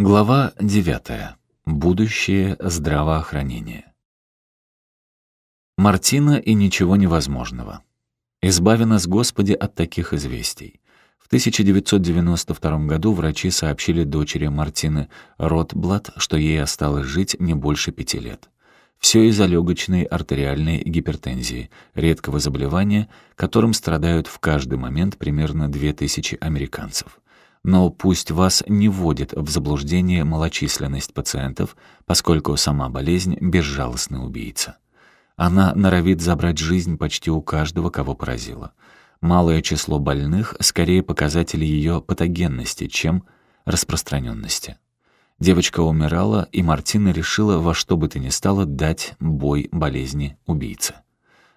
Глава 9. Будущее здравоохранения. Мартина и ничего невозможного. Избави нас, Господи, от таких известий. В 1992 году врачи сообщили дочери Мартины Ротблат, что ей осталось жить не больше пяти лет. Все из-за легочной артериальной гипертензии, редкого заболевания, которым страдают в каждый момент примерно 2000 американцев но пусть вас не вводит в заблуждение малочисленность пациентов, поскольку сама болезнь — безжалостный убийца. Она норовит забрать жизнь почти у каждого, кого поразила. Малое число больных — скорее показатели ее патогенности, чем распространенности. Девочка умирала, и Мартина решила во что бы то ни стало дать бой болезни убийце.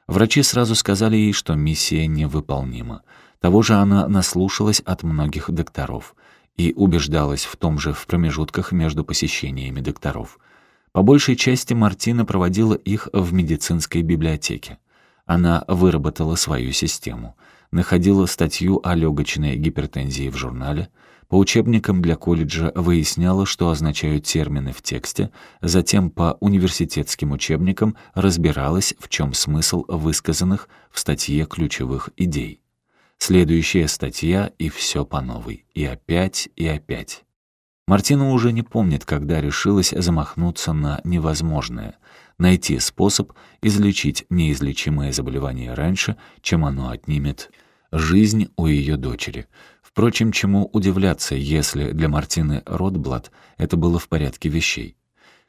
Врачи сразу сказали ей, что миссия невыполнима — того же она наслушалась от многих докторов и убеждалась в том же в промежутках между посещениями докторов. По большей части Мартина проводила их в медицинской библиотеке. Она выработала свою систему, находила статью о легочной гипертензии в журнале, по учебникам для колледжа выясняла, что означают термины в тексте, затем по университетским учебникам разбиралась, в чем смысл высказанных в статье ключевых идей. Следующая статья, и все по новой. И опять, и опять. Мартина уже не помнит, когда решилась замахнуться на невозможное — найти способ излечить неизлечимое заболевание раньше, чем оно отнимет жизнь у ее дочери. Впрочем, чему удивляться, если для Мартины Ротблат это было в порядке вещей.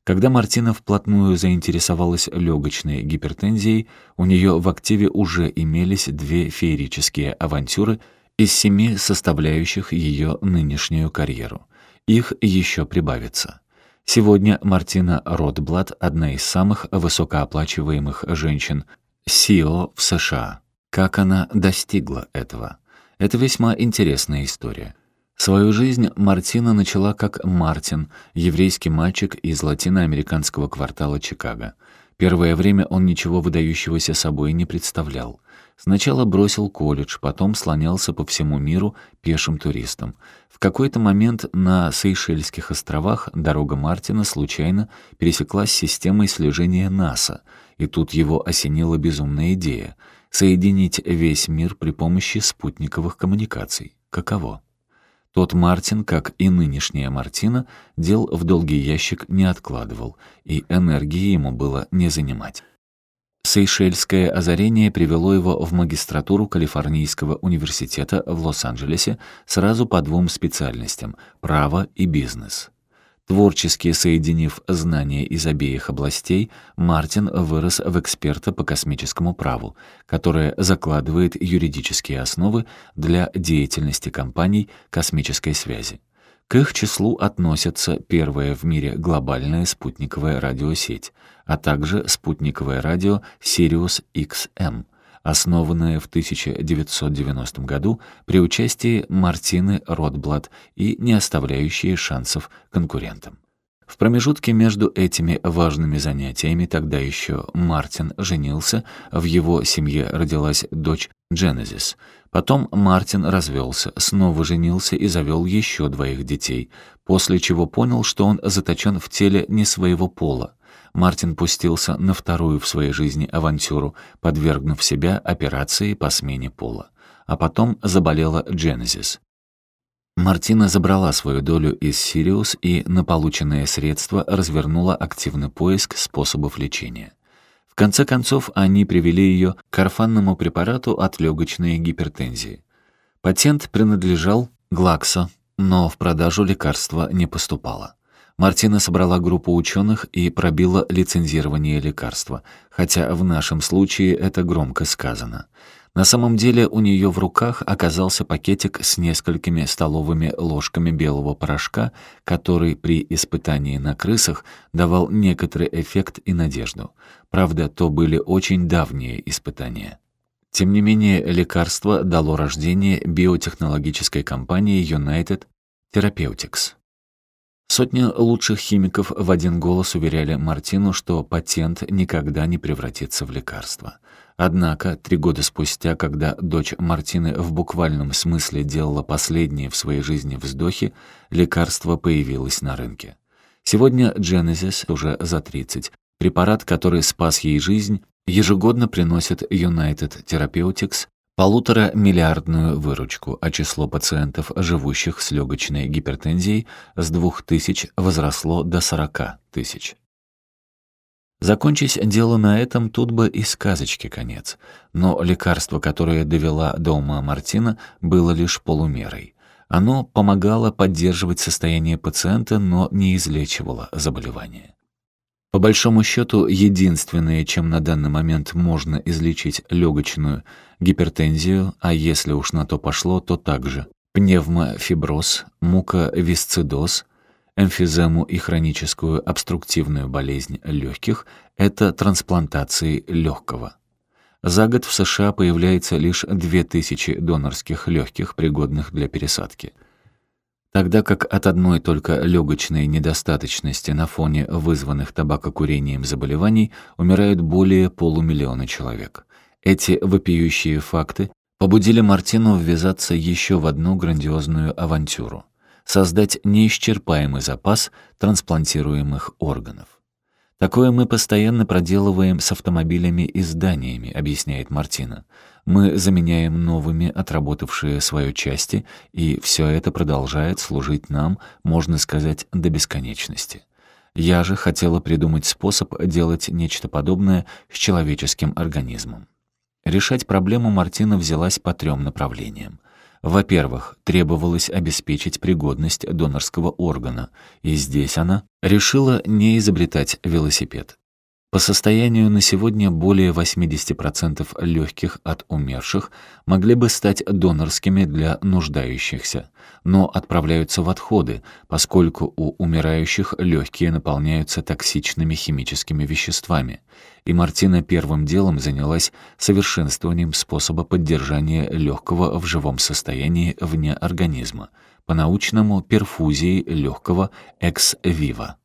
Когда Мартина вплотную заинтересовалась легочной гипертензией, у нее в активе уже имелись две феерические авантюры из семи составляющих ее нынешнюю карьеру. Их еще прибавится. Сегодня Мартина Ротблат — одна из самых высокооплачиваемых женщин СИО в США. Как она достигла этого? Это весьма интересная история. Свою жизнь Мартина начала как Мартин, еврейский мальчик из латиноамериканского квартала Чикаго. Первое время он ничего выдающегося собой не представлял. Сначала бросил колледж, потом слонялся по всему миру пешим туристом. В какой-то момент на Сейшельских островах дорога Мартина случайно пересеклась с системой слежения НАСА, и тут его осенила безумная идея — соединить весь мир при помощи спутниковых коммуникаций. Каково? Тот Мартин, как и нынешняя Мартина, дел в долгий ящик не откладывал, и энергии ему было не занимать. Сейшельское озарение привело его в магистратуру Калифорнийского университета в Лос-Анджелесе сразу по двум специальностям — право и бизнес. Творчески соединив знания из обеих областей, Мартин вырос в эксперта по космическому праву, которое закладывает юридические основы для деятельности компаний космической связи. К их числу относятся первая в мире глобальная спутниковая радиосеть, а также спутниковое радио Sirius XM — основанная в 1990 году при участии Мартины Ротблат и не оставляющие шансов конкурентам. В промежутке между этими важными занятиями тогда еще Мартин женился, в его семье родилась дочь Дженезис. Потом Мартин развелся, снова женился и завел еще двоих детей, после чего понял, что он заточен в теле не своего пола. Мартин пустился на вторую в своей жизни авантюру, подвергнув себя операции по смене пола. А потом заболела Дженезис. Мартина забрала свою долю из Сириус и на полученные средства развернула активный поиск способов лечения. В конце концов, они привели ее к орфанному препарату от легочной гипертензии. Патент принадлежал Глаксо, но в продажу лекарства не поступало. Мартина собрала группу ученых и пробила лицензирование лекарства, хотя в нашем случае это громко сказано. На самом деле у нее в руках оказался пакетик с несколькими столовыми ложками белого порошка, который при испытании на крысах давал некоторый эффект и надежду. Правда, то были очень давние испытания. Тем не менее, лекарство дало рождение биотехнологической компании United Therapeutics. Сотни лучших химиков в один голос уверяли Мартину, что патент никогда не превратится в лекарство. Однако, три года спустя, когда дочь Мартины в буквальном смысле делала последние в своей жизни вздохи, лекарство появилось на рынке. Сегодня Genesis уже за 30. Препарат, который спас ей жизнь, ежегодно приносит United Therapeutics полутора миллиардную выручку, а число пациентов, живущих с легочной гипертензией, с 2000 возросло до 40 тысяч. Закончись дело на этом, тут бы и сказочки конец. Но лекарство, которое довела до ума Мартина, было лишь полумерой. Оно помогало поддерживать состояние пациента, но не излечивало заболевание. По большому счету, единственное, чем на данный момент можно излечить легочную гипертензию, а если уж на то пошло, то также пневмофиброз, муковисцидоз, эмфизему и хроническую обструктивную болезнь легких – это трансплантации легкого. За год в США появляется лишь 2000 донорских легких, пригодных для пересадки. Тогда как от одной только легочной недостаточности на фоне вызванных табакокурением заболеваний умирают более полумиллиона человек. Эти вопиющие факты побудили Мартину ввязаться еще в одну грандиозную авантюру — создать неисчерпаемый запас трансплантируемых органов. Такое мы постоянно проделываем с автомобилями и зданиями, объясняет Мартина. Мы заменяем новыми отработавшие свое части, и все это продолжает служить нам, можно сказать, до бесконечности. Я же хотела придумать способ делать нечто подобное с человеческим организмом. Решать проблему Мартина взялась по трем направлениям. Во-первых, требовалось обеспечить пригодность донорского органа, и здесь она решила не изобретать велосипед. По состоянию на сегодня более 80% легких от умерших могли бы стать донорскими для нуждающихся, но отправляются в отходы, поскольку у умирающих легкие наполняются токсичными химическими веществами. И Мартина первым делом занялась совершенствованием способа поддержания легкого в живом состоянии вне организма, по-научному перфузии легкого экс-вива.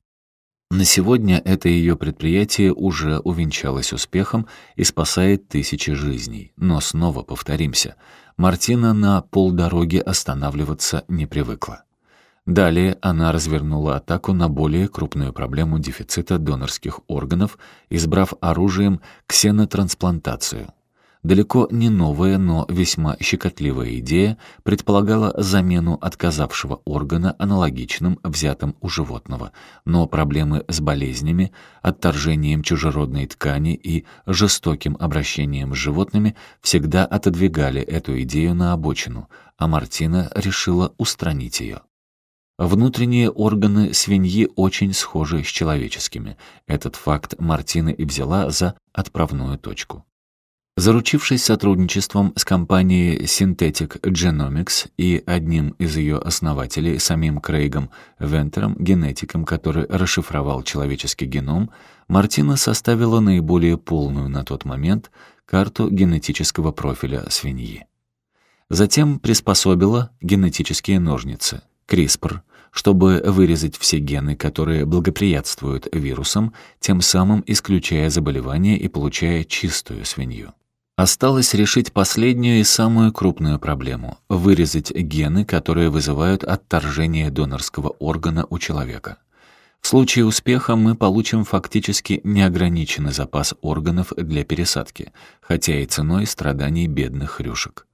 На сегодня это ее предприятие уже увенчалось успехом и спасает тысячи жизней. Но снова повторимся, Мартина на полдороги останавливаться не привыкла. Далее она развернула атаку на более крупную проблему дефицита донорских органов, избрав оружием ксенотрансплантацию. Далеко не новая, но весьма щекотливая идея предполагала замену отказавшего органа аналогичным взятым у животного, но проблемы с болезнями, отторжением чужеродной ткани и жестоким обращением с животными всегда отодвигали эту идею на обочину, а Мартина решила устранить ее. Внутренние органы свиньи очень схожи с человеческими. Этот факт Мартина и взяла за отправную точку. Заручившись сотрудничеством с компанией Synthetic Genomics и одним из ее основателей, самим Крейгом Вентером, генетиком, который расшифровал человеческий геном, Мартина составила наиболее полную на тот момент карту генетического профиля свиньи. Затем приспособила генетические ножницы, CRISPR, чтобы вырезать все гены, которые благоприятствуют вирусам, тем самым исключая заболевания и получая чистую свинью. Осталось решить последнюю и самую крупную проблему — вырезать гены, которые вызывают отторжение донорского органа у человека. В случае успеха мы получим фактически неограниченный запас органов для пересадки, хотя и ценой страданий бедных хрюшек.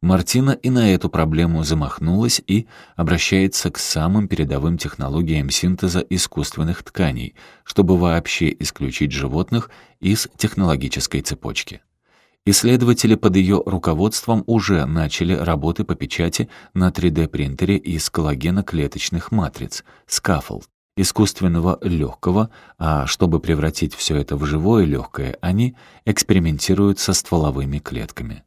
Мартина и на эту проблему замахнулась и обращается к самым передовым технологиям синтеза искусственных тканей, чтобы вообще исключить животных из технологической цепочки. Исследователи под ее руководством уже начали работы по печати на 3D-принтере из коллагена клеточных матриц, scaffold, искусственного легкого, а чтобы превратить все это в живое легкое, они экспериментируют со стволовыми клетками.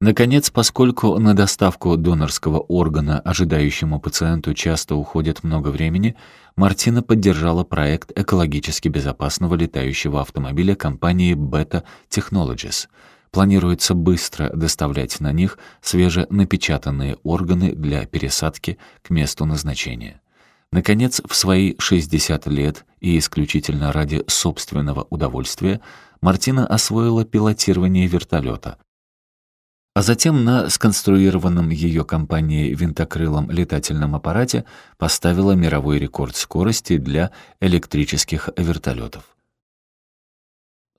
Наконец, поскольку на доставку донорского органа ожидающему пациенту часто уходит много времени, Мартина поддержала проект экологически безопасного летающего автомобиля компании Beta Technologies. Планируется быстро доставлять на них свеженапечатанные органы для пересадки к месту назначения. Наконец, в свои 60 лет и исключительно ради собственного удовольствия Мартина освоила пилотирование вертолета, а затем на сконструированном ее компанией винтокрылом летательном аппарате поставила мировой рекорд скорости для электрических вертолетов.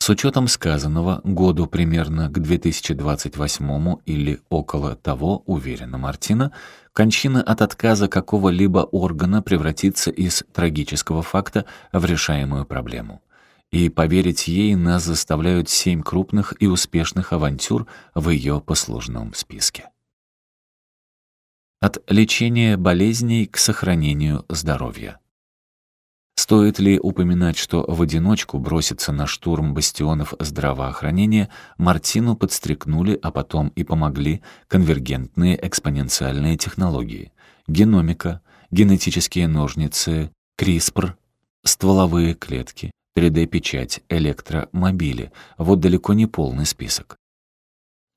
С учетом сказанного, году примерно к 2028 или около того, уверена Мартина, кончина от отказа какого-либо органа превратится из трагического факта в решаемую проблему. И поверить ей нас заставляют семь крупных и успешных авантюр в ее послужном списке. От лечения болезней к сохранению здоровья. Стоит ли упоминать, что в одиночку броситься на штурм бастионов здравоохранения Мартину подстрекнули, а потом и помогли конвергентные экспоненциальные технологии, геномика, генетические ножницы, CRISPR, стволовые клетки, 3D-печать, электромобили — вот далеко не полный список.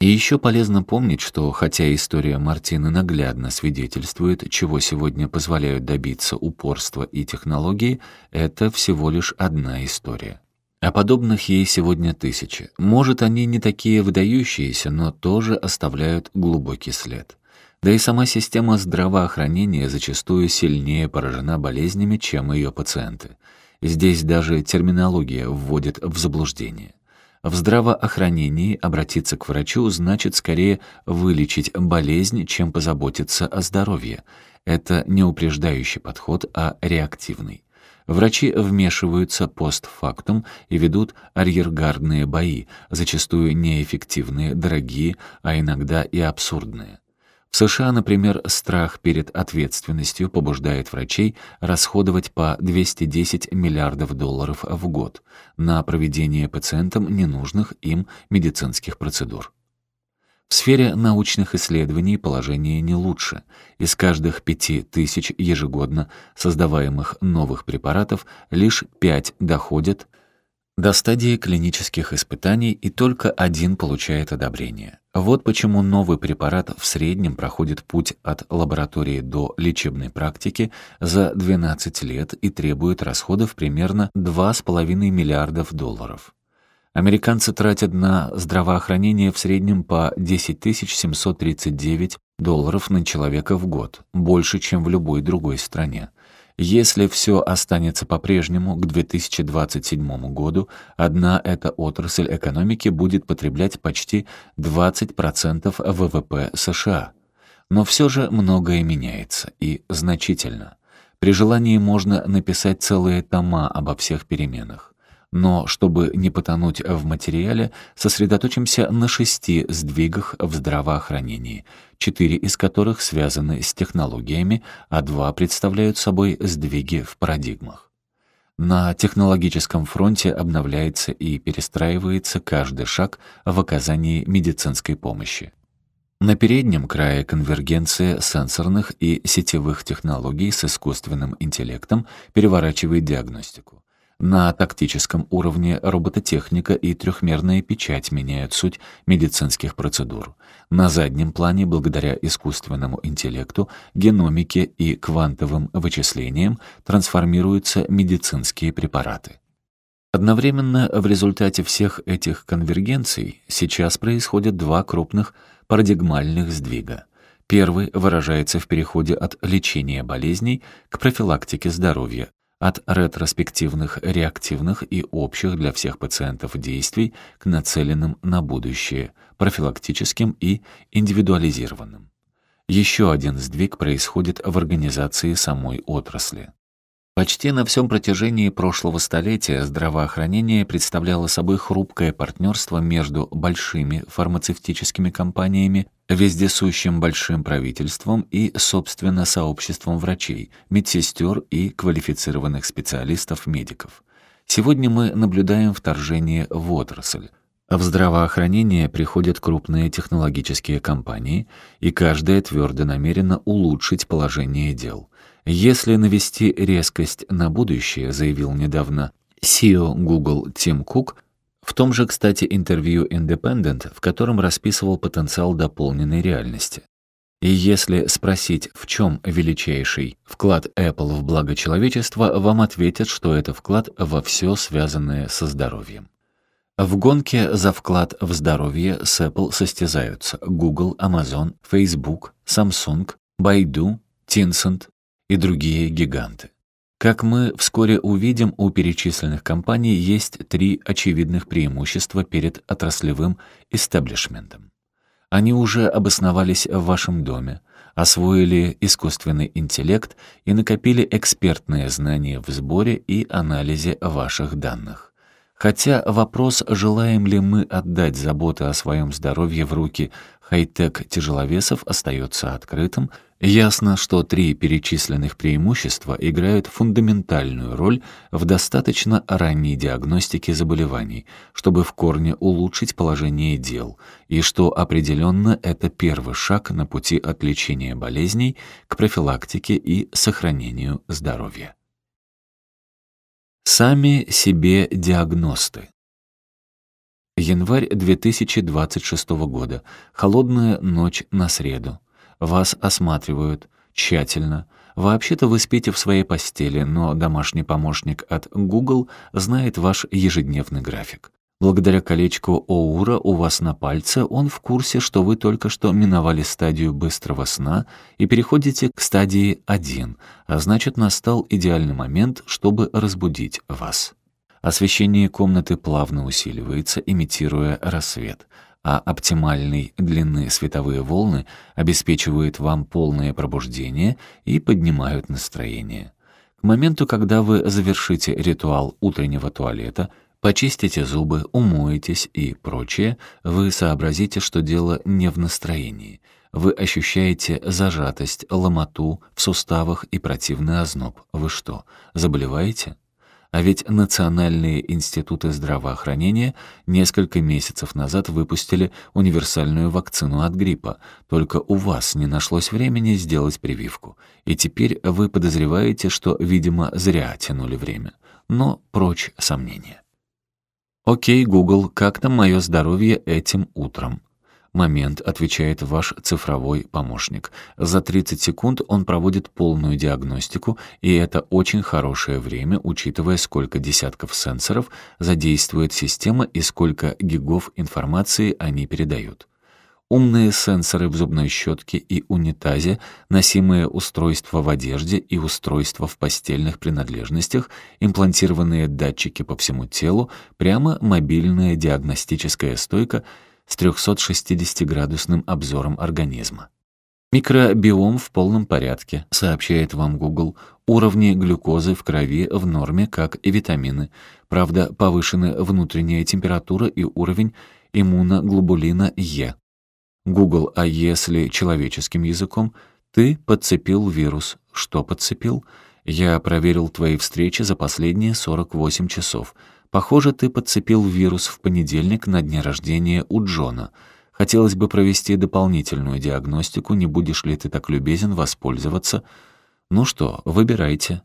И еще полезно помнить, что хотя история Мартины наглядно свидетельствует, чего сегодня позволяют добиться упорства и технологии, это всего лишь одна история. А подобных ей сегодня тысячи. Может, они не такие выдающиеся, но тоже оставляют глубокий след. Да и сама система здравоохранения зачастую сильнее поражена болезнями, чем ее пациенты. Здесь даже терминология вводит в заблуждение. В здравоохранении обратиться к врачу значит скорее вылечить болезнь, чем позаботиться о здоровье. Это не упреждающий подход, а реактивный. Врачи вмешиваются постфактум и ведут арьергардные бои, зачастую неэффективные, дорогие, а иногда и абсурдные. В США, например, страх перед ответственностью побуждает врачей расходовать по 210 миллиардов долларов в год на проведение пациентам ненужных им медицинских процедур. В сфере научных исследований положение не лучше. Из каждых пяти тысяч ежегодно создаваемых новых препаратов лишь пять доходят до стадии клинических испытаний и только один получает одобрение. Вот почему новый препарат в среднем проходит путь от лаборатории до лечебной практики за 12 лет и требует расходов примерно 2,5 миллиардов долларов. Американцы тратят на здравоохранение в среднем по 10 739 долларов на человека в год, больше, чем в любой другой стране. Если все останется по-прежнему, к 2027 году одна эта отрасль экономики будет потреблять почти 20% ВВП США. Но все же многое меняется, и значительно. При желании можно написать целые тома обо всех переменах. Но чтобы не потонуть в материале, сосредоточимся на шести сдвигах в здравоохранении, четыре из которых связаны с технологиями, а два представляют собой сдвиги в парадигмах. На технологическом фронте обновляется и перестраивается каждый шаг в оказании медицинской помощи. На переднем крае конвергенция сенсорных и сетевых технологий с искусственным интеллектом переворачивает диагностику. На тактическом уровне робототехника и трехмерная печать меняют суть медицинских процедур. На заднем плане, благодаря искусственному интеллекту, геномике и квантовым вычислениям, трансформируются медицинские препараты. Одновременно в результате всех этих конвергенций сейчас происходят два крупных парадигмальных сдвига. Первый выражается в переходе от лечения болезней к профилактике здоровья, от ретроспективных, реактивных и общих для всех пациентов действий к нацеленным на будущее, профилактическим и индивидуализированным. Еще один сдвиг происходит в организации самой отрасли. Почти на всем протяжении прошлого столетия здравоохранение представляло собой хрупкое партнерство между большими фармацевтическими компаниями, вездесущим большим правительством и, собственно, сообществом врачей, медсестер и квалифицированных специалистов-медиков. Сегодня мы наблюдаем вторжение в отрасль. В здравоохранение приходят крупные технологические компании, и каждая твердо намерена улучшить положение дел – если навести резкость на будущее, заявил недавно CEO Google Тим Кук, в том же, кстати, интервью Independent, в котором расписывал потенциал дополненной реальности. И если спросить, в чем величайший вклад Apple в благо человечества, вам ответят, что это вклад во все связанное со здоровьем. В гонке за вклад в здоровье с Apple состязаются Google, Amazon, Facebook, Samsung, Baidu, Tencent и другие гиганты. Как мы вскоре увидим, у перечисленных компаний есть три очевидных преимущества перед отраслевым истеблишментом. Они уже обосновались в вашем доме, освоили искусственный интеллект и накопили экспертные знания в сборе и анализе ваших данных. Хотя вопрос, желаем ли мы отдать заботы о своем здоровье в руки хай-тек тяжеловесов, остается открытым, ясно, что три перечисленных преимущества играют фундаментальную роль в достаточно ранней диагностике заболеваний, чтобы в корне улучшить положение дел, и что определенно это первый шаг на пути от лечения болезней к профилактике и сохранению здоровья. Сами себе диагносты. Январь 2026 года. Холодная ночь на среду. Вас осматривают. Тщательно. Вообще-то вы спите в своей постели, но домашний помощник от Google знает ваш ежедневный график. Благодаря колечку Оура у вас на пальце он в курсе, что вы только что миновали стадию быстрого сна и переходите к стадии 1, а значит настал идеальный момент, чтобы разбудить вас. Освещение комнаты плавно усиливается, имитируя рассвет, а оптимальной длины световые волны обеспечивают вам полное пробуждение и поднимают настроение. К моменту, когда вы завершите ритуал утреннего туалета, почистите зубы, умоетесь и прочее, вы сообразите, что дело не в настроении. Вы ощущаете зажатость, ломоту в суставах и противный озноб. Вы что, заболеваете? А ведь национальные институты здравоохранения несколько месяцев назад выпустили универсальную вакцину от гриппа, только у вас не нашлось времени сделать прививку. И теперь вы подозреваете, что, видимо, зря тянули время. Но прочь сомнения. Окей, Google, как там мое здоровье этим утром? Момент, отвечает ваш цифровой помощник. За 30 секунд он проводит полную диагностику, и это очень хорошее время, учитывая, сколько десятков сенсоров задействует система и сколько гигов информации они передают. Умные сенсоры в зубной щетке и унитазе, носимые устройства в одежде и устройства в постельных принадлежностях, имплантированные датчики по всему телу, прямо мобильная диагностическая стойка — с 360-градусным обзором организма. Микробиом в полном порядке, сообщает вам Google. Уровни глюкозы в крови в норме, как и витамины. Правда, повышены внутренняя температура и уровень иммуноглобулина Е. Google, а если человеческим языком? Ты подцепил вирус. Что подцепил? Я проверил твои встречи за последние 48 часов. Похоже, ты подцепил вирус в понедельник на дне рождения у Джона. Хотелось бы провести дополнительную диагностику, не будешь ли ты так любезен воспользоваться? Ну что, выбирайте.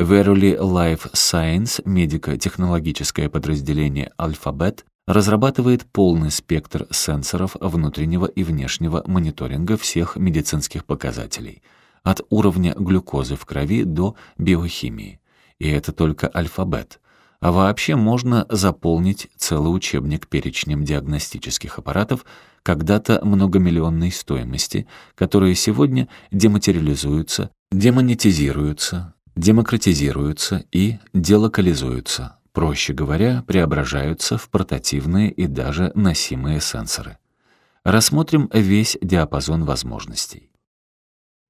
Verily Life Science, медико-технологическое подразделение Alphabet, разрабатывает полный спектр сенсоров внутреннего и внешнего мониторинга всех медицинских показателей, от уровня глюкозы в крови до биохимии. И это только алфабет. А вообще можно заполнить целый учебник перечнем диагностических аппаратов когда-то многомиллионной стоимости, которые сегодня дематериализуются, демонетизируются, демократизируются и делокализуются, проще говоря, преображаются в портативные и даже носимые сенсоры. Рассмотрим весь диапазон возможностей.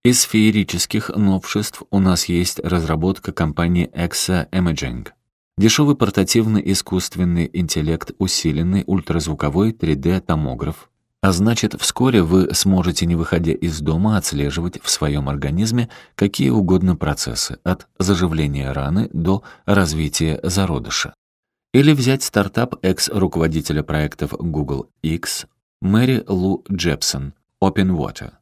Из феерических новшеств у нас есть разработка компании Exa Imaging, Дешевый портативный искусственный интеллект, усиленный ультразвуковой 3D-томограф. А значит, вскоре вы сможете, не выходя из дома, отслеживать в своем организме какие угодно процессы, от заживления раны до развития зародыша. Или взять стартап экс-руководителя проектов Google X Мэри Лу Джепсон, Open Water.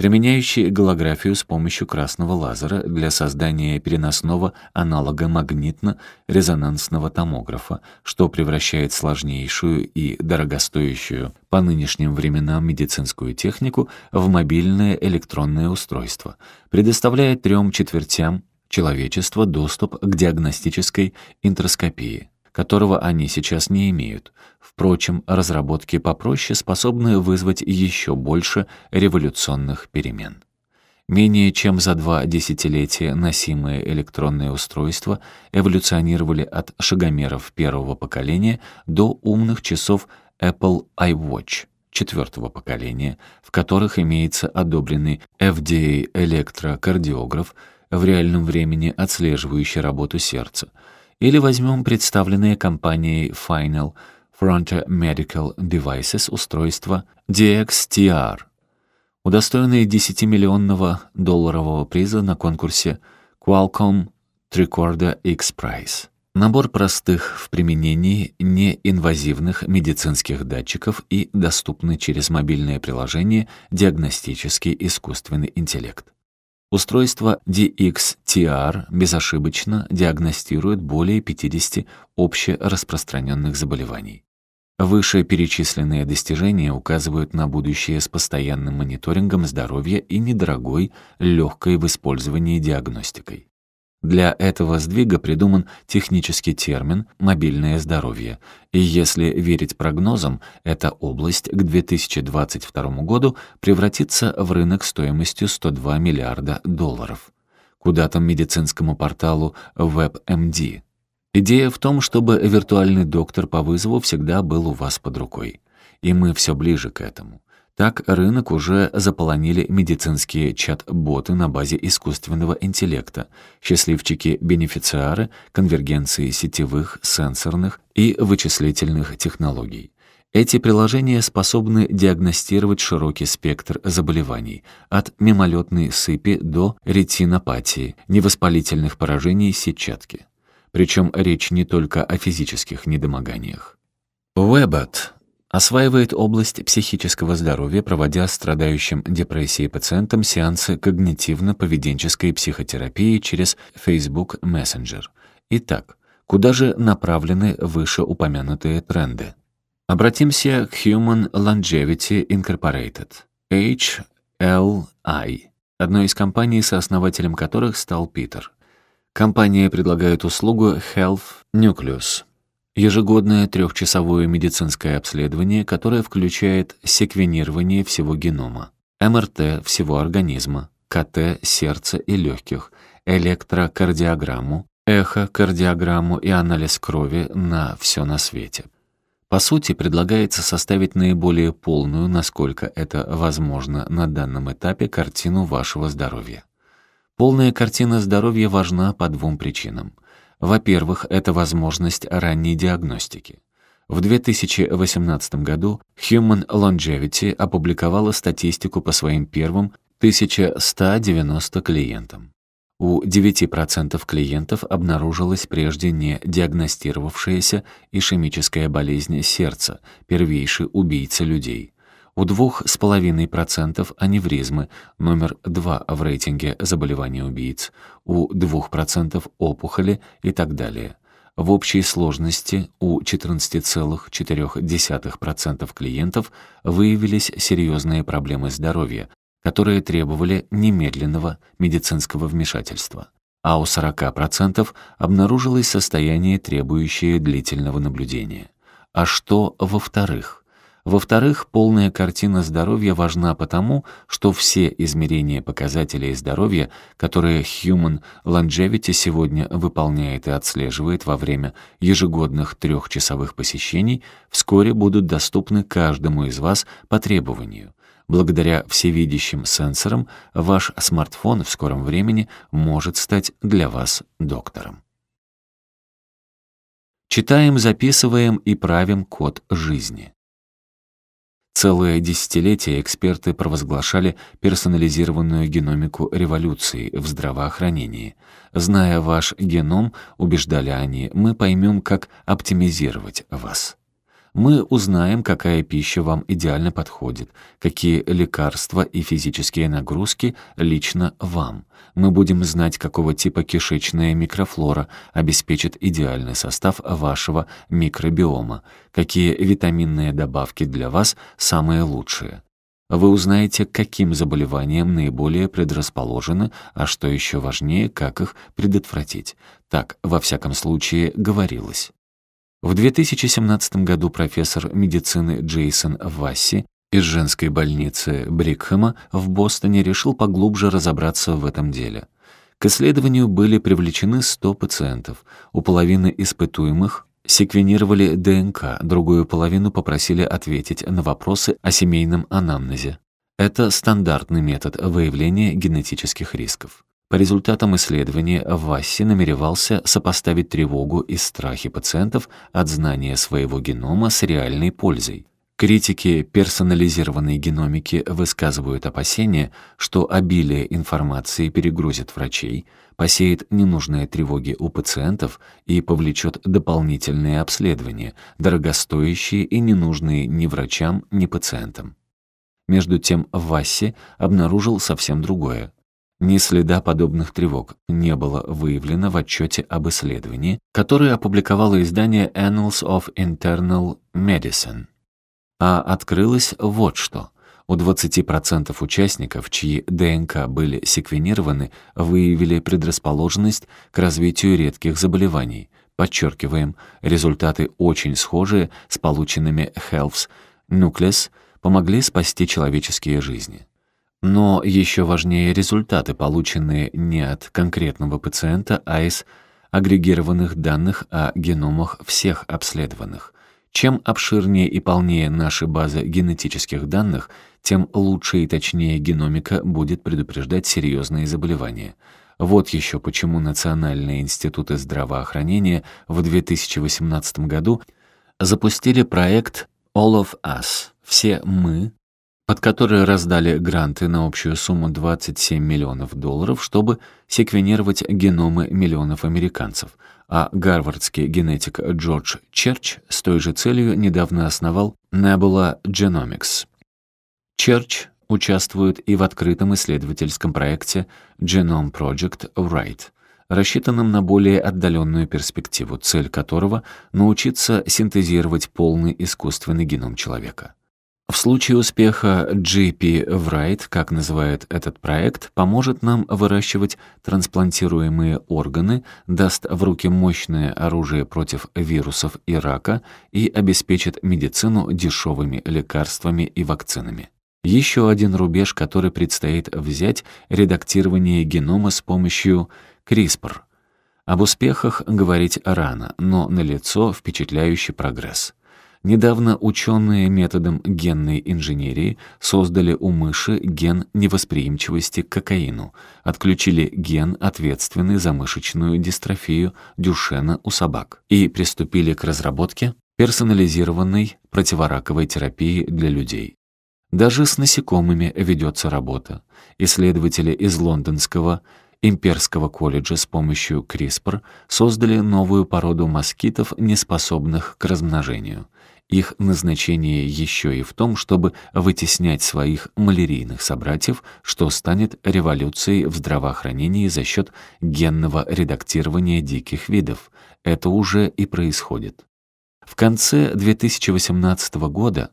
Применяющий голографию с помощью красного лазера для создания переносного аналога магнитно-резонансного томографа, что превращает сложнейшую и дорогостоящую по нынешним временам медицинскую технику в мобильное электронное устройство, предоставляет трем четвертям человечества доступ к диагностической интроскопии которого они сейчас не имеют. Впрочем, разработки попроще способны вызвать еще больше революционных перемен. Менее чем за два десятилетия носимые электронные устройства эволюционировали от шагомеров первого поколения до умных часов Apple iWatch четвертого поколения, в которых имеется одобренный FDA электрокардиограф, в реальном времени отслеживающий работу сердца, или возьмем представленные компанией Final Frontier Medical Devices устройство DXTR, удостоенные 10-миллионного долларового приза на конкурсе Qualcomm Tricorder X Prize. Набор простых в применении неинвазивных медицинских датчиков и доступный через мобильное приложение диагностический искусственный интеллект. Устройство DXTR безошибочно диагностирует более 50 общераспространенных заболеваний. Вышеперечисленные достижения указывают на будущее с постоянным мониторингом здоровья и недорогой, легкой в использовании диагностикой. Для этого сдвига придуман технический термин «мобильное здоровье», и если верить прогнозам, эта область к 2022 году превратится в рынок стоимостью 102 миллиарда долларов. Куда там медицинскому порталу WebMD? Идея в том, чтобы виртуальный доктор по вызову всегда был у вас под рукой. И мы все ближе к этому. Так рынок уже заполонили медицинские чат-боты на базе искусственного интеллекта, счастливчики-бенефициары конвергенции сетевых, сенсорных и вычислительных технологий. Эти приложения способны диагностировать широкий спектр заболеваний, от мимолетной сыпи до ретинопатии, невоспалительных поражений сетчатки. Причем речь не только о физических недомоганиях. Webot Осваивает область психического здоровья, проводя страдающим депрессией пациентам сеансы когнитивно-поведенческой психотерапии через Facebook Messenger. Итак, куда же направлены вышеупомянутые тренды? Обратимся к Human Longevity Incorporated, HLI, одной из компаний, сооснователем которых стал Питер. Компания предлагает услугу Health Nucleus — Ежегодное трехчасовое медицинское обследование, которое включает секвенирование всего генома, МРТ всего организма, КТ сердца и легких, электрокардиограмму, эхокардиограмму и анализ крови на все на свете. По сути, предлагается составить наиболее полную, насколько это возможно на данном этапе, картину вашего здоровья. Полная картина здоровья важна по двум причинам. Во-первых, это возможность ранней диагностики. В 2018 году Human Longevity опубликовала статистику по своим первым 1190 клиентам. У 9% клиентов обнаружилась прежде не диагностировавшаяся ишемическая болезнь сердца, первейший убийца людей у 2,5% аневризмы, номер 2 в рейтинге заболеваний убийц, у 2% опухоли и так далее. В общей сложности у 14,4% клиентов выявились серьезные проблемы здоровья, которые требовали немедленного медицинского вмешательства, а у 40% обнаружилось состояние, требующее длительного наблюдения. А что во-вторых? Во-вторых, полная картина здоровья важна потому, что все измерения показателей здоровья, которые Human Longevity сегодня выполняет и отслеживает во время ежегодных трехчасовых посещений, вскоре будут доступны каждому из вас по требованию. Благодаря всевидящим сенсорам ваш смартфон в скором времени может стать для вас доктором. Читаем, записываем и правим код жизни. Целое десятилетие эксперты провозглашали персонализированную геномику революции в здравоохранении. Зная ваш геном, убеждали они, мы поймем, как оптимизировать вас. Мы узнаем, какая пища вам идеально подходит, какие лекарства и физические нагрузки лично вам. Мы будем знать, какого типа кишечная микрофлора обеспечит идеальный состав вашего микробиома, какие витаминные добавки для вас самые лучшие. Вы узнаете, к каким заболеваниям наиболее предрасположены, а что еще важнее, как их предотвратить. Так, во всяком случае, говорилось. В 2017 году профессор медицины Джейсон Васси из женской больницы Брикхэма в Бостоне решил поглубже разобраться в этом деле. К исследованию были привлечены 100 пациентов. У половины испытуемых секвенировали ДНК, другую половину попросили ответить на вопросы о семейном анамнезе. Это стандартный метод выявления генетических рисков. По результатам исследования Васси намеревался сопоставить тревогу и страхи пациентов от знания своего генома с реальной пользой. Критики персонализированной геномики высказывают опасения, что обилие информации перегрузит врачей, посеет ненужные тревоги у пациентов и повлечет дополнительные обследования, дорогостоящие и ненужные ни врачам, ни пациентам. Между тем Васси обнаружил совсем другое. Ни следа подобных тревог не было выявлено в отчете об исследовании, которое опубликовало издание Annals of Internal Medicine. А открылось вот что. У 20% участников, чьи ДНК были секвенированы, выявили предрасположенность к развитию редких заболеваний. Подчеркиваем, результаты очень схожие с полученными Health Nucleus, помогли спасти человеческие жизни. Но еще важнее результаты, полученные не от конкретного пациента, а из агрегированных данных о геномах всех обследованных. Чем обширнее и полнее наши базы генетических данных, тем лучше и точнее геномика будет предупреждать серьезные заболевания. Вот еще почему Национальные институты здравоохранения в 2018 году запустили проект All of Us — «Все мы», под которые раздали гранты на общую сумму 27 миллионов долларов, чтобы секвенировать геномы миллионов американцев, а гарвардский генетик Джордж Черч с той же целью недавно основал Nebula Genomics. Черч участвует и в открытом исследовательском проекте Genome Project Write, рассчитанном на более отдаленную перспективу, цель которого — научиться синтезировать полный искусственный геном человека. В случае успеха GP Wright, как называют этот проект, поможет нам выращивать трансплантируемые органы, даст в руки мощное оружие против вирусов и рака и обеспечит медицину дешевыми лекарствами и вакцинами. Еще один рубеж, который предстоит взять — редактирование генома с помощью CRISPR. Об успехах говорить рано, но налицо впечатляющий прогресс. Недавно ученые методом генной инженерии создали у мыши ген невосприимчивости к кокаину, отключили ген, ответственный за мышечную дистрофию Дюшена у собак, и приступили к разработке персонализированной противораковой терапии для людей. Даже с насекомыми ведется работа. Исследователи из лондонского Имперского колледжа с помощью CRISPR создали новую породу москитов, неспособных к размножению — их назначение еще и в том, чтобы вытеснять своих малярийных собратьев, что станет революцией в здравоохранении за счет генного редактирования диких видов. Это уже и происходит. В конце 2018 года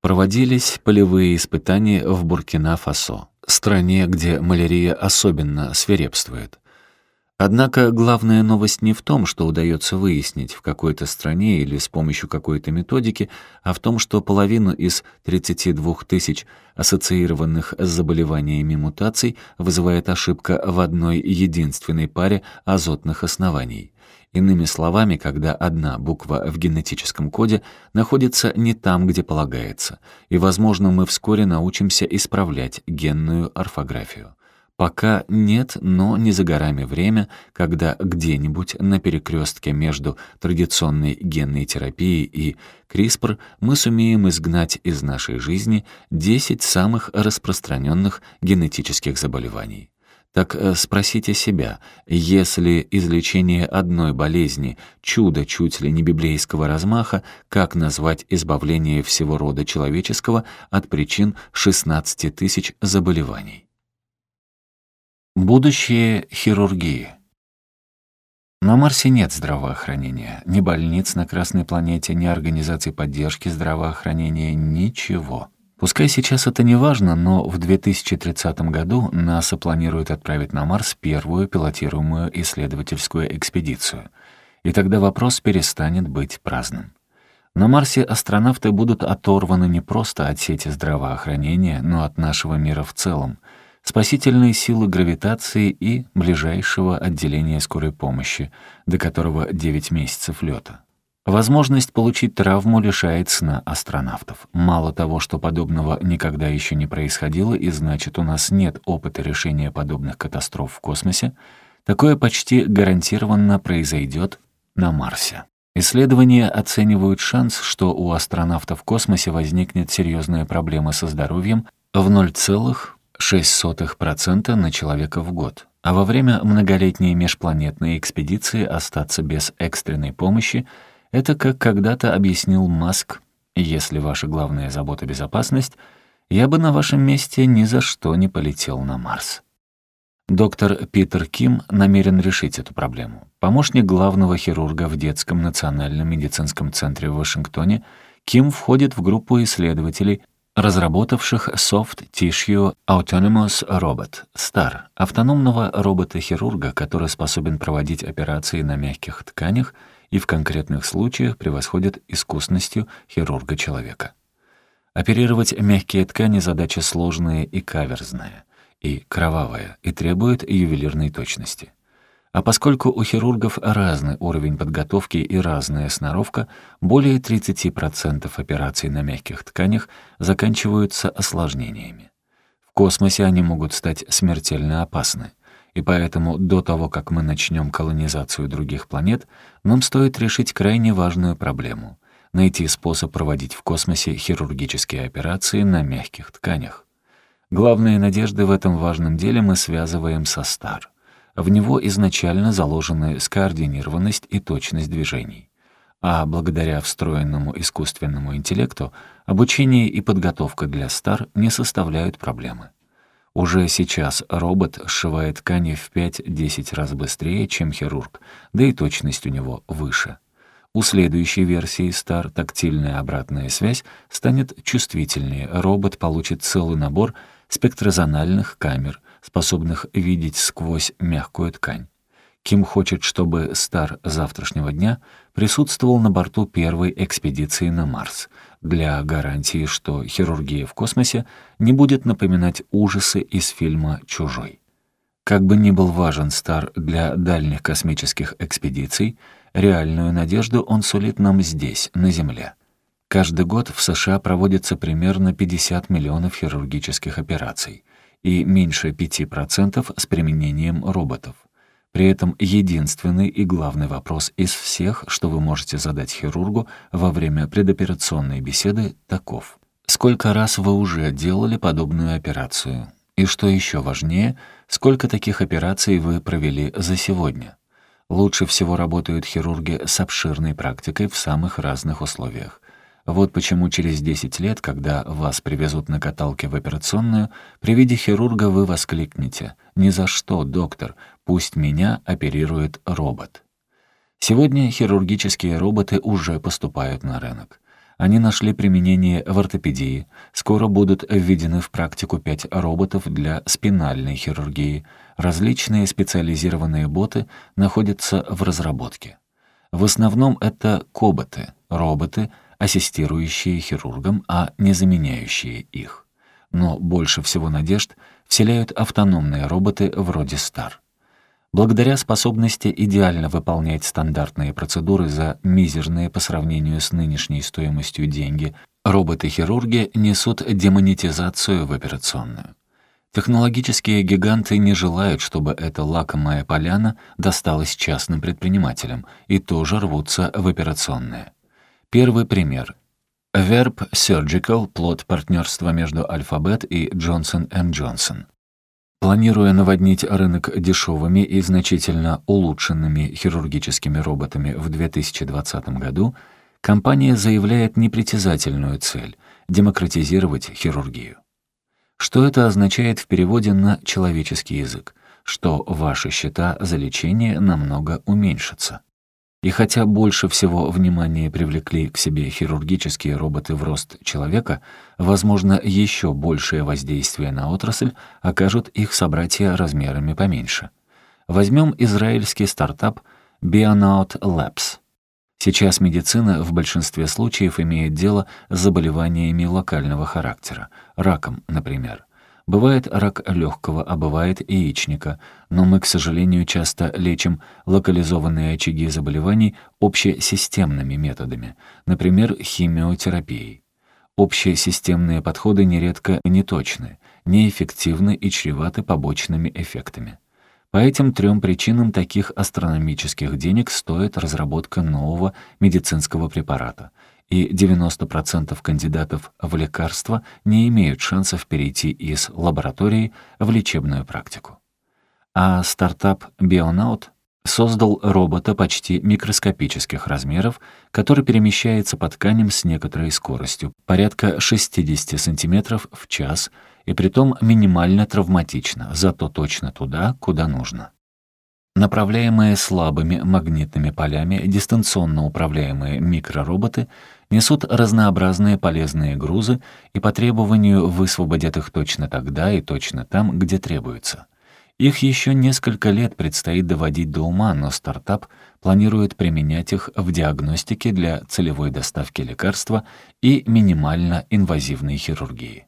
проводились полевые испытания в Буркина-Фасо, стране, где малярия особенно свирепствует. Однако главная новость не в том, что удается выяснить в какой-то стране или с помощью какой-то методики, а в том, что половину из 32 тысяч ассоциированных с заболеваниями мутаций вызывает ошибка в одной единственной паре азотных оснований. Иными словами, когда одна буква в генетическом коде находится не там, где полагается, и, возможно, мы вскоре научимся исправлять генную орфографию. Пока нет, но не за горами время, когда где-нибудь на перекрестке между традиционной генной терапией и CRISPR мы сумеем изгнать из нашей жизни 10 самых распространенных генетических заболеваний. Так э, спросите себя, если излечение одной болезни — чудо чуть ли не библейского размаха, как назвать избавление всего рода человеческого от причин 16 тысяч заболеваний? Будущее хирургии. На Марсе нет здравоохранения, ни больниц на Красной планете, ни организаций поддержки здравоохранения, ничего. Пускай сейчас это не важно, но в 2030 году НАСА планирует отправить на Марс первую пилотируемую исследовательскую экспедицию. И тогда вопрос перестанет быть праздным. На Марсе астронавты будут оторваны не просто от сети здравоохранения, но от нашего мира в целом, спасительные силы гравитации и ближайшего отделения скорой помощи, до которого 9 месяцев лета. Возможность получить травму лишает сна астронавтов. Мало того, что подобного никогда еще не происходило, и значит, у нас нет опыта решения подобных катастроф в космосе, такое почти гарантированно произойдет на Марсе. Исследования оценивают шанс, что у астронавтов в космосе возникнет серьезная проблема со здоровьем в 0,06% на человека в год. А во время многолетней межпланетной экспедиции остаться без экстренной помощи – это как когда-то объяснил Маск, если ваша главная забота — безопасность, я бы на вашем месте ни за что не полетел на Марс. Доктор Питер Ким намерен решить эту проблему. Помощник главного хирурга в детском национальном медицинском центре в Вашингтоне, Ким входит в группу исследователей, разработавших Soft Tissue Autonomous Robot, STAR, автономного робота-хирурга, который способен проводить операции на мягких тканях и в конкретных случаях превосходит искусностью хирурга-человека. Оперировать мягкие ткани — задача сложная и каверзная, и кровавая, и требует ювелирной точности. А поскольку у хирургов разный уровень подготовки и разная сноровка, более 30% операций на мягких тканях заканчиваются осложнениями. В космосе они могут стать смертельно опасны. И поэтому до того, как мы начнем колонизацию других планет, нам стоит решить крайне важную проблему — найти способ проводить в космосе хирургические операции на мягких тканях. Главные надежды в этом важном деле мы связываем со СТАР. В него изначально заложены скоординированность и точность движений. А благодаря встроенному искусственному интеллекту обучение и подготовка для СТАР не составляют проблемы. Уже сейчас робот сшивает ткани в 5-10 раз быстрее, чем хирург, да и точность у него выше. У следующей версии Star тактильная обратная связь станет чувствительнее. Робот получит целый набор спектрозональных камер, способных видеть сквозь мягкую ткань. Ким хочет, чтобы Стар завтрашнего дня присутствовал на борту первой экспедиции на Марс — для гарантии, что хирургия в космосе не будет напоминать ужасы из фильма «Чужой». Как бы ни был важен Стар для дальних космических экспедиций, реальную надежду он сулит нам здесь, на Земле. Каждый год в США проводится примерно 50 миллионов хирургических операций и меньше 5% с применением роботов. При этом единственный и главный вопрос из всех, что вы можете задать хирургу во время предоперационной беседы, таков. Сколько раз вы уже делали подобную операцию? И что еще важнее, сколько таких операций вы провели за сегодня? Лучше всего работают хирурги с обширной практикой в самых разных условиях. Вот почему через 10 лет, когда вас привезут на каталке в операционную, при виде хирурга вы воскликнете «Ни за что, доктор, пусть меня оперирует робот». Сегодня хирургические роботы уже поступают на рынок. Они нашли применение в ортопедии. Скоро будут введены в практику пять роботов для спинальной хирургии. Различные специализированные боты находятся в разработке. В основном это коботы, роботы — ассистирующие хирургам, а не заменяющие их. Но больше всего надежд вселяют автономные роботы вроде Стар. Благодаря способности идеально выполнять стандартные процедуры за мизерные по сравнению с нынешней стоимостью деньги, роботы-хирурги несут демонетизацию в операционную. Технологические гиганты не желают, чтобы эта лакомая поляна досталась частным предпринимателям и тоже рвутся в операционные. Первый пример. Verb Surgical, плод партнерства между Alphabet и Johnson Johnson. Планируя наводнить рынок дешевыми и значительно улучшенными хирургическими роботами в 2020 году, компания заявляет непритязательную цель — демократизировать хирургию. Что это означает в переводе на человеческий язык? Что ваши счета за лечение намного уменьшатся. И хотя больше всего внимания привлекли к себе хирургические роботы в рост человека, возможно, еще большее воздействие на отрасль окажут их собратья размерами поменьше. Возьмем израильский стартап Bionaut Labs. Сейчас медицина в большинстве случаев имеет дело с заболеваниями локального характера, раком, например. Бывает рак легкого, а бывает яичника, но мы, к сожалению, часто лечим локализованные очаги заболеваний общесистемными методами, например, химиотерапией. Общесистемные подходы нередко неточны, неэффективны и чреваты побочными эффектами. По этим трем причинам таких астрономических денег стоит разработка нового медицинского препарата, и 90% кандидатов в лекарства не имеют шансов перейти из лаборатории в лечебную практику. А стартап Bionaut создал робота почти микроскопических размеров, который перемещается по тканям с некоторой скоростью, порядка 60 см в час, и притом минимально травматично, зато точно туда, куда нужно. Направляемые слабыми магнитными полями дистанционно управляемые микророботы несут разнообразные полезные грузы и по требованию высвободят их точно тогда и точно там, где требуется. Их еще несколько лет предстоит доводить до ума, но стартап планирует применять их в диагностике для целевой доставки лекарства и минимально инвазивной хирургии.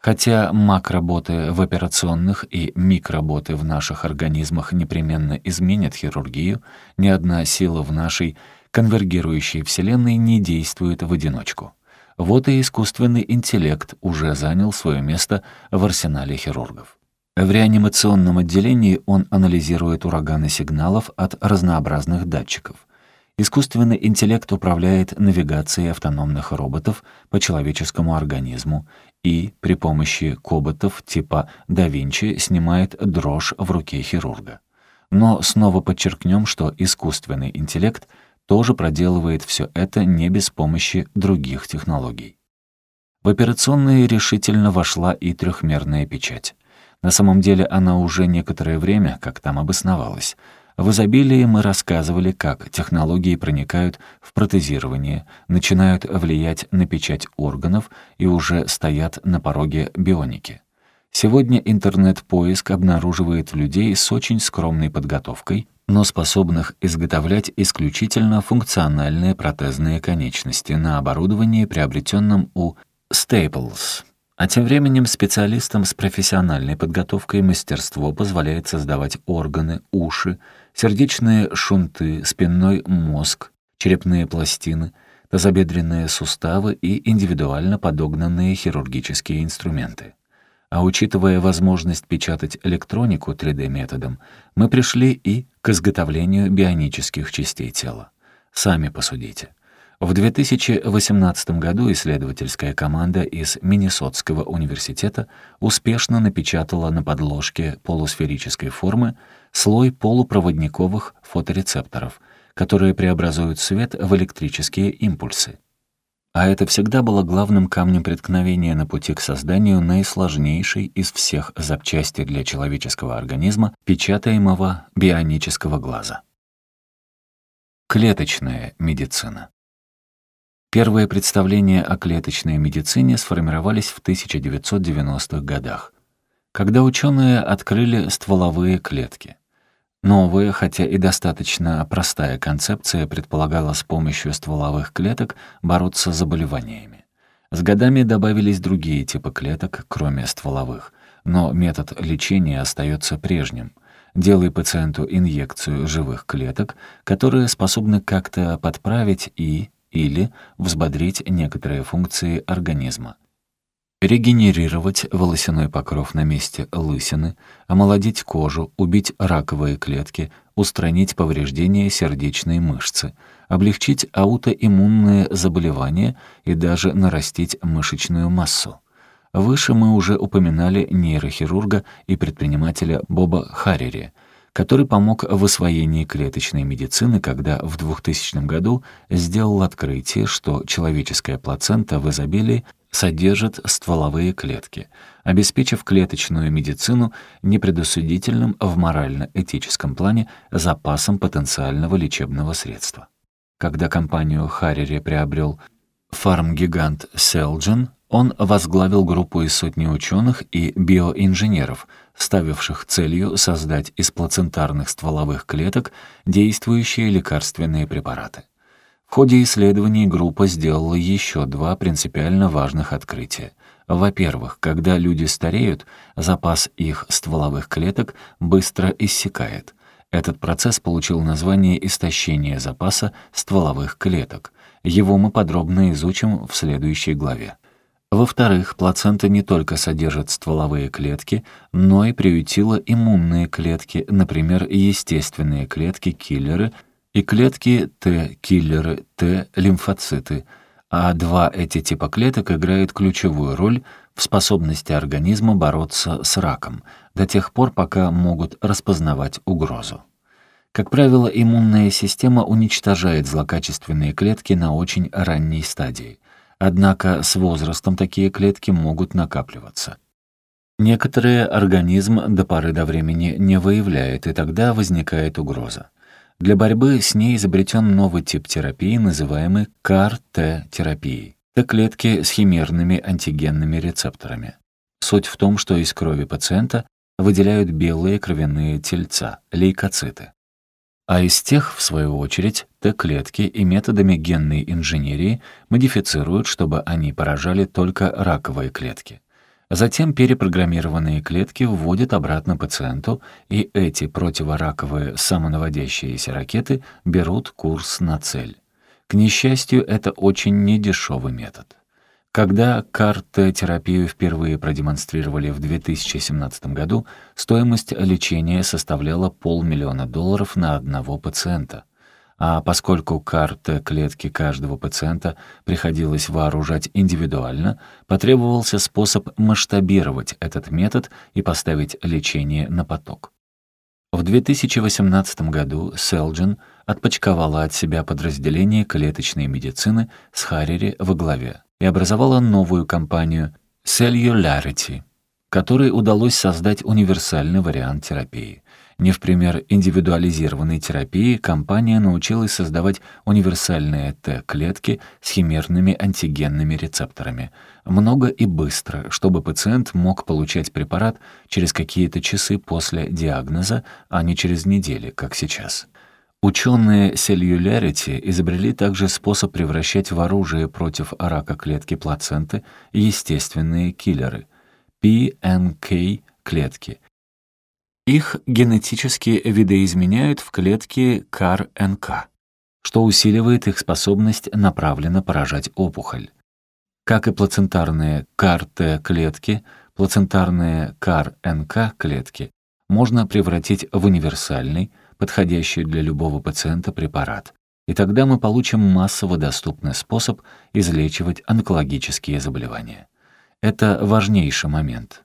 Хотя макроботы в операционных и микроботы в наших организмах непременно изменят хирургию, ни одна сила в нашей конвергирующей Вселенной не действует в одиночку. Вот и искусственный интеллект уже занял свое место в арсенале хирургов. В реанимационном отделении он анализирует ураганы сигналов от разнообразных датчиков. Искусственный интеллект управляет навигацией автономных роботов по человеческому организму и при помощи коботов типа да Винчи снимает дрожь в руке хирурга. Но снова подчеркнем, что искусственный интеллект тоже проделывает все это не без помощи других технологий. В операционные решительно вошла и трехмерная печать. На самом деле она уже некоторое время как там обосновалась — в изобилии мы рассказывали, как технологии проникают в протезирование, начинают влиять на печать органов и уже стоят на пороге бионики. Сегодня интернет-поиск обнаруживает людей с очень скромной подготовкой, но способных изготовлять исключительно функциональные протезные конечности на оборудовании, приобретенном у Staples. А тем временем специалистам с профессиональной подготовкой мастерство позволяет создавать органы, уши, сердечные шунты, спинной мозг, черепные пластины, тазобедренные суставы и индивидуально подогнанные хирургические инструменты. А учитывая возможность печатать электронику 3D-методом, мы пришли и к изготовлению бионических частей тела. Сами посудите. В 2018 году исследовательская команда из Миннесотского университета успешно напечатала на подложке полусферической формы слой полупроводниковых фоторецепторов, которые преобразуют свет в электрические импульсы. А это всегда было главным камнем преткновения на пути к созданию наисложнейшей из всех запчастей для человеческого организма печатаемого бионического глаза. Клеточная медицина. Первые представления о клеточной медицине сформировались в 1990-х годах, когда ученые открыли стволовые клетки. Новая, хотя и достаточно простая концепция предполагала с помощью стволовых клеток бороться с заболеваниями. С годами добавились другие типы клеток, кроме стволовых, но метод лечения остается прежним. Делай пациенту инъекцию живых клеток, которые способны как-то подправить и или взбодрить некоторые функции организма регенерировать волосяной покров на месте лысины, омолодить кожу, убить раковые клетки, устранить повреждения сердечной мышцы, облегчить аутоиммунные заболевания и даже нарастить мышечную массу. Выше мы уже упоминали нейрохирурга и предпринимателя Боба Харрири, который помог в освоении клеточной медицины, когда в 2000 году сделал открытие, что человеческая плацента в изобилии содержит стволовые клетки, обеспечив клеточную медицину непредусудительным в морально-этическом плане запасом потенциального лечебного средства. Когда компанию Харрири приобрел фармгигант Селджин, он возглавил группу из сотни ученых и биоинженеров, ставивших целью создать из плацентарных стволовых клеток действующие лекарственные препараты. В ходе исследований группа сделала еще два принципиально важных открытия. Во-первых, когда люди стареют, запас их стволовых клеток быстро иссякает. Этот процесс получил название истощения запаса стволовых клеток. Его мы подробно изучим в следующей главе. Во-вторых, плацента не только содержит стволовые клетки, но и приютила иммунные клетки, например, естественные клетки-киллеры и клетки Т-киллеры, Т-лимфоциты, а два эти типа клеток играют ключевую роль в способности организма бороться с раком до тех пор, пока могут распознавать угрозу. Как правило, иммунная система уничтожает злокачественные клетки на очень ранней стадии — Однако с возрастом такие клетки могут накапливаться. Некоторые организм до поры до времени не выявляет, и тогда возникает угроза. Для борьбы с ней изобретен новый тип терапии, называемый КАР-Т-терапией. Это клетки с химерными антигенными рецепторами. Суть в том, что из крови пациента выделяют белые кровяные тельца, лейкоциты а из тех, в свою очередь, Т-клетки и методами генной инженерии модифицируют, чтобы они поражали только раковые клетки. Затем перепрограммированные клетки вводят обратно пациенту, и эти противораковые самонаводящиеся ракеты берут курс на цель. К несчастью, это очень недешевый метод. Когда КАР-Т-терапию впервые продемонстрировали в 2017 году, стоимость лечения составляла полмиллиона долларов на одного пациента. А поскольку КАР-Т-клетки каждого пациента приходилось вооружать индивидуально, потребовался способ масштабировать этот метод и поставить лечение на поток. В 2018 году Селджин отпочковала от себя подразделение клеточной медицины с Харрири во главе и образовала новую компанию Cellularity, которой удалось создать универсальный вариант терапии. Не в пример индивидуализированной терапии, компания научилась создавать универсальные Т-клетки с химерными антигенными рецепторами. Много и быстро, чтобы пациент мог получать препарат через какие-то часы после диагноза, а не через недели, как сейчас. Ученые Cellularity изобрели также способ превращать в оружие против рака клетки плаценты естественные киллеры — PNK-клетки. Их генетически видоизменяют в клетки CAR-NK, что усиливает их способность направленно поражать опухоль. Как и плацентарные CAR-T-клетки, плацентарные CAR-NK-клетки можно превратить в универсальный, подходящий для любого пациента препарат. И тогда мы получим массово доступный способ излечивать онкологические заболевания. Это важнейший момент.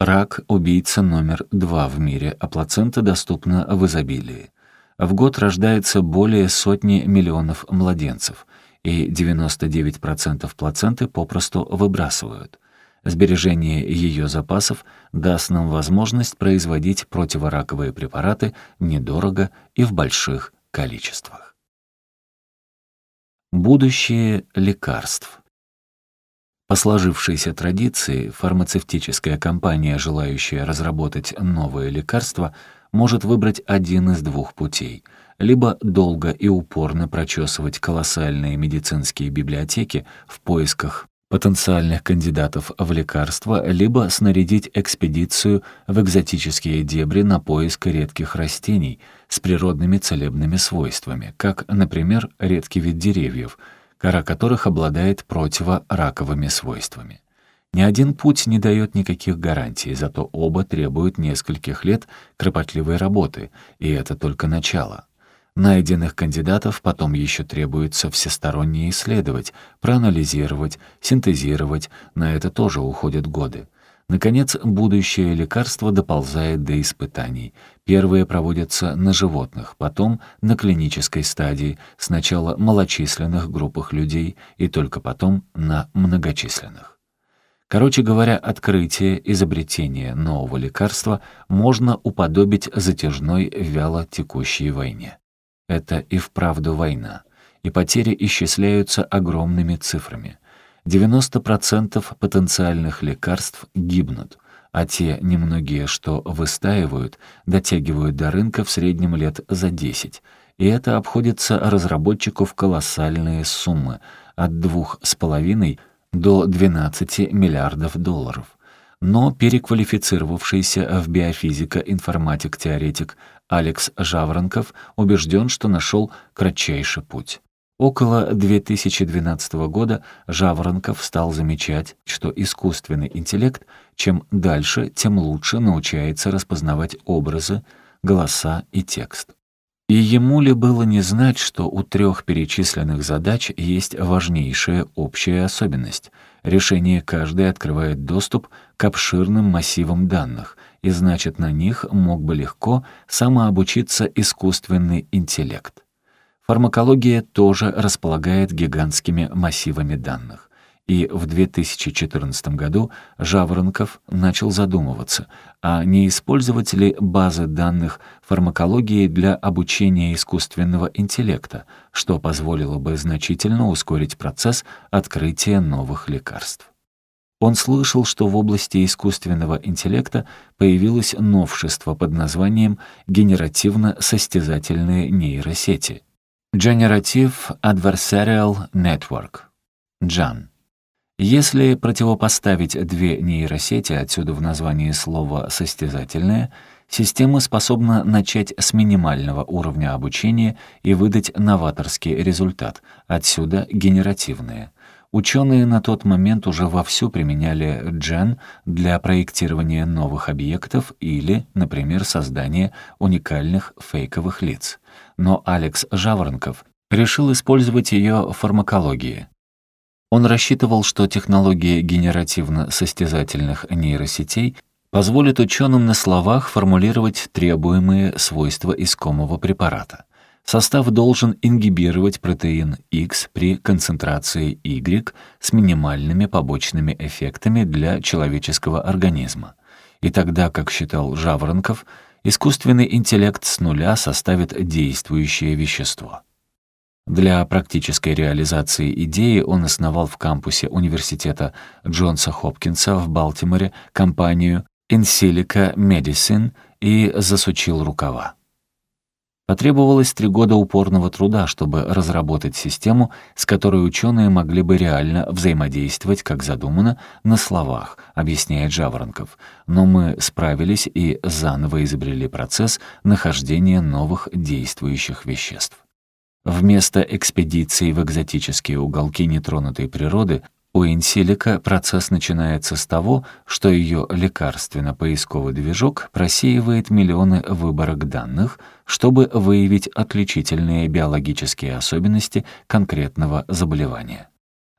Рак — убийца номер два в мире, а плацента доступна в изобилии. В год рождается более сотни миллионов младенцев, и 99% плаценты попросту выбрасывают — Сбережение ее запасов даст нам возможность производить противораковые препараты недорого и в больших количествах. Будущее лекарств. По сложившейся традиции, фармацевтическая компания, желающая разработать новые лекарства, может выбрать один из двух путей — либо долго и упорно прочесывать колоссальные медицинские библиотеки в поисках потенциальных кандидатов в лекарства, либо снарядить экспедицию в экзотические дебри на поиск редких растений с природными целебными свойствами, как, например, редкий вид деревьев, кора которых обладает противораковыми свойствами. Ни один путь не дает никаких гарантий, зато оба требуют нескольких лет кропотливой работы, и это только начало. Найденных кандидатов потом еще требуется всесторонне исследовать, проанализировать, синтезировать, на это тоже уходят годы. Наконец, будущее лекарство доползает до испытаний. Первые проводятся на животных, потом на клинической стадии, сначала малочисленных группах людей и только потом на многочисленных. Короче говоря, открытие, изобретение нового лекарства можно уподобить затяжной вяло текущей войне. Это и вправду война, и потери исчисляются огромными цифрами. 90% потенциальных лекарств гибнут, а те немногие, что выстаивают, дотягивают до рынка в среднем лет за 10, и это обходится разработчику в колоссальные суммы — от 2,5 до 12 миллиардов долларов. Но переквалифицировавшийся в биофизика-информатик-теоретик Алекс Жаворонков убежден, что нашел кратчайший путь. Около 2012 года Жаворонков стал замечать, что искусственный интеллект чем дальше, тем лучше научается распознавать образы, голоса и текст. И ему ли было не знать, что у трех перечисленных задач есть важнейшая общая особенность. Решение каждой открывает доступ к обширным массивам данных, и значит, на них мог бы легко самообучиться искусственный интеллект. Фармакология тоже располагает гигантскими массивами данных. И в 2014 году Жаворонков начал задумываться, а не использовать ли базы данных фармакологии для обучения искусственного интеллекта, что позволило бы значительно ускорить процесс открытия новых лекарств. Он слышал, что в области искусственного интеллекта появилось новшество под названием генеративно-состязательные нейросети — Generative Adversarial Network — GAN. Если противопоставить две нейросети, отсюда в названии слова «состязательное», система способна начать с минимального уровня обучения и выдать новаторский результат, отсюда генеративное. Ученые на тот момент уже вовсю применяли GEN для проектирования новых объектов или, например, создания уникальных фейковых лиц. Но Алекс Жаворонков решил использовать ее в фармакологии. Он рассчитывал, что технология генеративно-состязательных нейросетей позволит ученым на словах формулировать требуемые свойства искомого препарата. Состав должен ингибировать протеин X при концентрации Y с минимальными побочными эффектами для человеческого организма. И тогда, как считал Жаворонков, искусственный интеллект с нуля составит действующее вещество. Для практической реализации идеи он основал в кампусе университета Джонса Хопкинса в Балтиморе компанию Insilica Medicine и засучил рукава. Потребовалось три года упорного труда, чтобы разработать систему, с которой ученые могли бы реально взаимодействовать, как задумано, на словах, объясняет Жаворонков. Но мы справились и заново изобрели процесс нахождения новых действующих веществ. Вместо экспедиции в экзотические уголки нетронутой природы у инсилика процесс начинается с того, что ее лекарственно-поисковый движок просеивает миллионы выборок данных, чтобы выявить отличительные биологические особенности конкретного заболевания.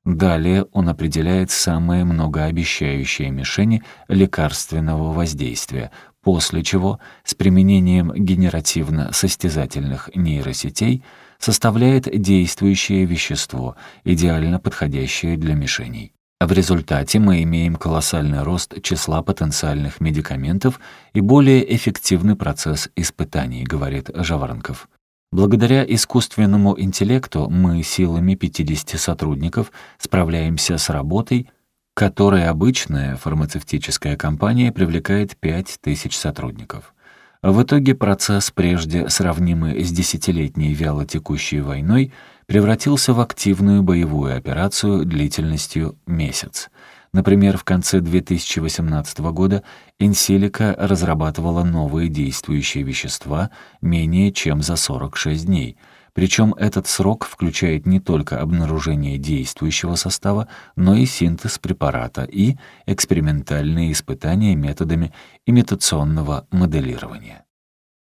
Далее он определяет самые многообещающие мишени лекарственного воздействия, после чего с применением генеративно-состязательных нейросетей – составляет действующее вещество, идеально подходящее для мишеней. В результате мы имеем колоссальный рост числа потенциальных медикаментов и более эффективный процесс испытаний, говорит Жаворонков. Благодаря искусственному интеллекту мы силами 50 сотрудников справляемся с работой, которой обычная фармацевтическая компания привлекает 5000 сотрудников. В итоге процесс, прежде сравнимый с десятилетней вялотекущей войной, превратился в активную боевую операцию длительностью месяц. Например, в конце 2018 года Инсилика разрабатывала новые действующие вещества менее чем за 46 дней — причем этот срок включает не только обнаружение действующего состава, но и синтез препарата и экспериментальные испытания методами имитационного моделирования.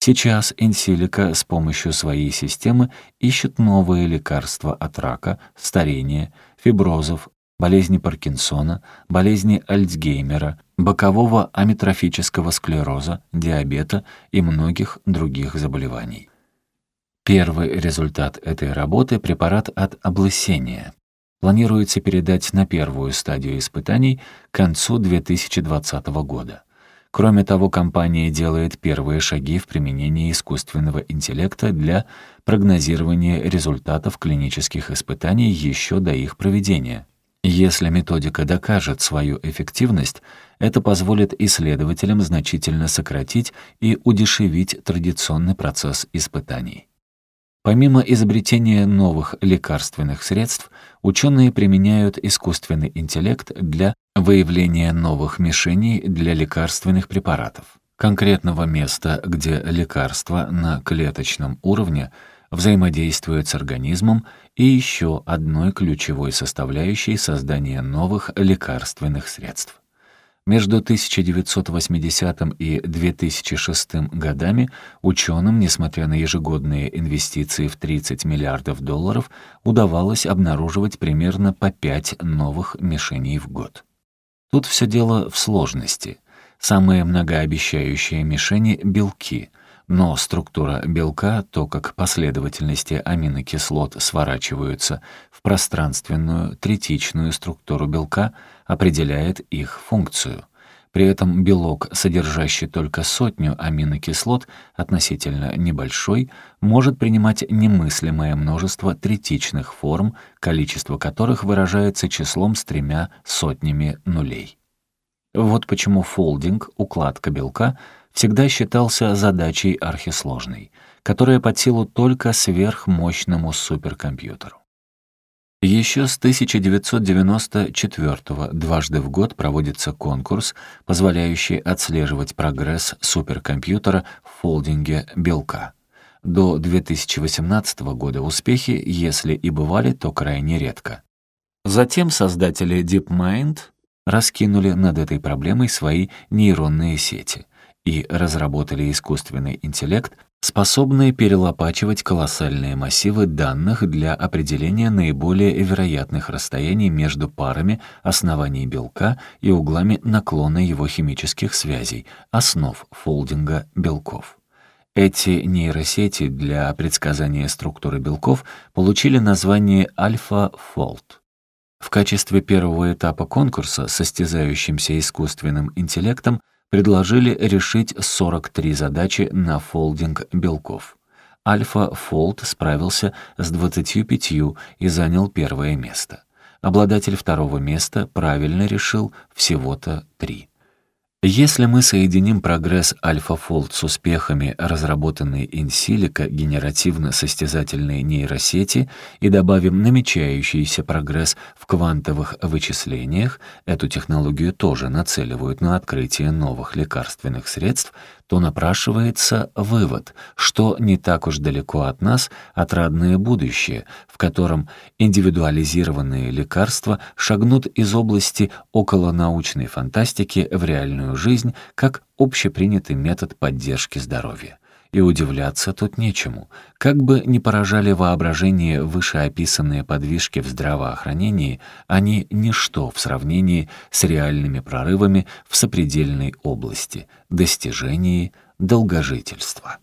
Сейчас Инсилика с помощью своей системы ищет новые лекарства от рака, старения, фиброзов, болезни Паркинсона, болезни Альцгеймера, бокового амитрофического склероза, диабета и многих других заболеваний. Первый результат этой работы — препарат от облысения. Планируется передать на первую стадию испытаний к концу 2020 года. Кроме того, компания делает первые шаги в применении искусственного интеллекта для прогнозирования результатов клинических испытаний еще до их проведения. Если методика докажет свою эффективность, это позволит исследователям значительно сократить и удешевить традиционный процесс испытаний. Помимо изобретения новых лекарственных средств, ученые применяют искусственный интеллект для выявления новых мишеней для лекарственных препаратов, конкретного места, где лекарство на клеточном уровне взаимодействует с организмом и еще одной ключевой составляющей создания новых лекарственных средств. Между 1980 и 2006 годами ученым, несмотря на ежегодные инвестиции в 30 миллиардов долларов, удавалось обнаруживать примерно по 5 новых мишеней в год. Тут все дело в сложности. Самые многообещающие мишени — белки — но структура белка, то, как последовательности аминокислот сворачиваются пространственную третичную структуру белка, определяет их функцию. При этом белок, содержащий только сотню аминокислот, относительно небольшой, может принимать немыслимое множество третичных форм, количество которых выражается числом с тремя сотнями нулей. Вот почему фолдинг, укладка белка — всегда считался задачей архисложной, которая под силу только сверхмощному суперкомпьютеру. Еще с 1994 дважды в год проводится конкурс, позволяющий отслеживать прогресс суперкомпьютера в фолдинге белка. До 2018 года успехи, если и бывали, то крайне редко. Затем создатели DeepMind раскинули над этой проблемой свои нейронные сети — и разработали искусственный интеллект, способный перелопачивать колоссальные массивы данных для определения наиболее вероятных расстояний между парами оснований белка и углами наклона его химических связей, основ фолдинга белков. Эти нейросети для предсказания структуры белков получили название AlphaFold. В качестве первого этапа конкурса состязающимся искусственным интеллектом предложили решить 43 задачи на фолдинг белков. Альфа Фолд справился с 25 и занял первое место. Обладатель второго места правильно решил всего-то три. Если мы соединим прогресс AlphaFold с успехами разработанной инсилика генеративно-состязательной нейросети и добавим намечающийся прогресс в квантовых вычислениях, эту технологию тоже нацеливают на открытие новых лекарственных средств, то напрашивается вывод, что не так уж далеко от нас отрадное будущее, в котором индивидуализированные лекарства шагнут из области околонаучной фантастики в реальную жизнь как общепринятый метод поддержки здоровья. И удивляться тут нечему. Как бы ни поражали воображение вышеописанные подвижки в здравоохранении, они — ничто в сравнении с реальными прорывами в сопредельной области — достижении долгожительства.